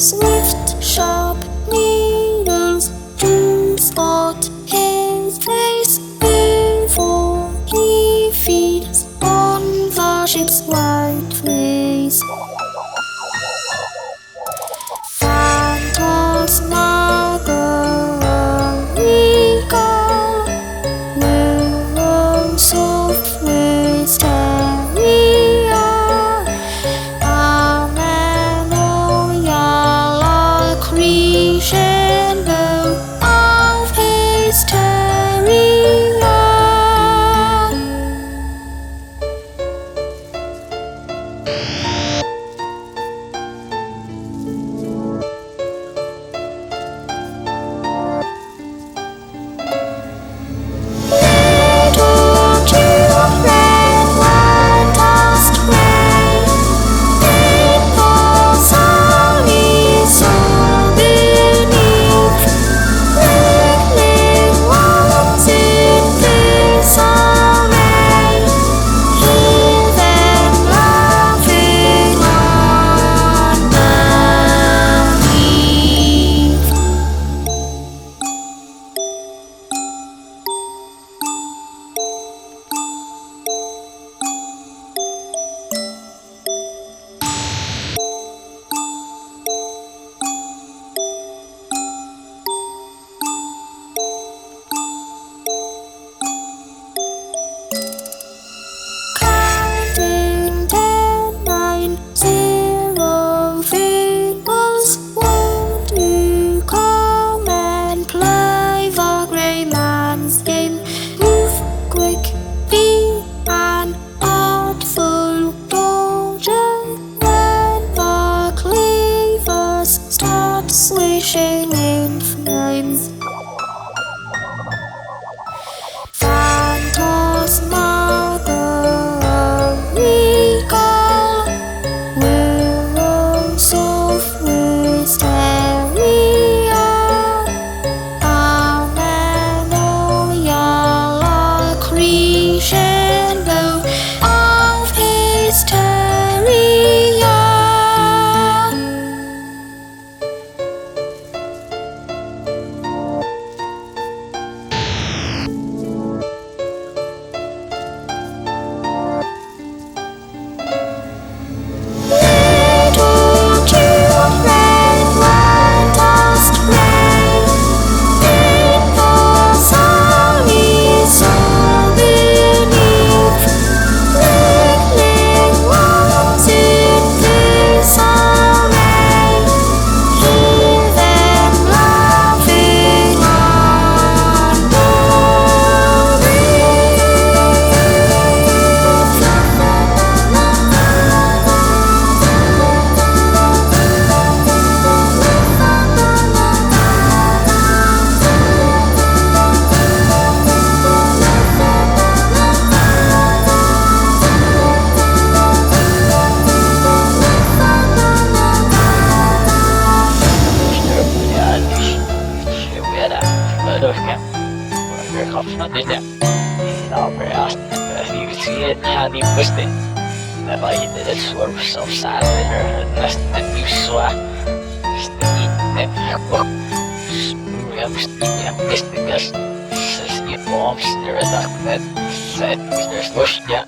Swift, 是你。Never eaten it how swerve so sad and less than you swear. Sticky never Smooth up, sticky up, misting us. Says you bombs, there is a that said, there's bush, yeah.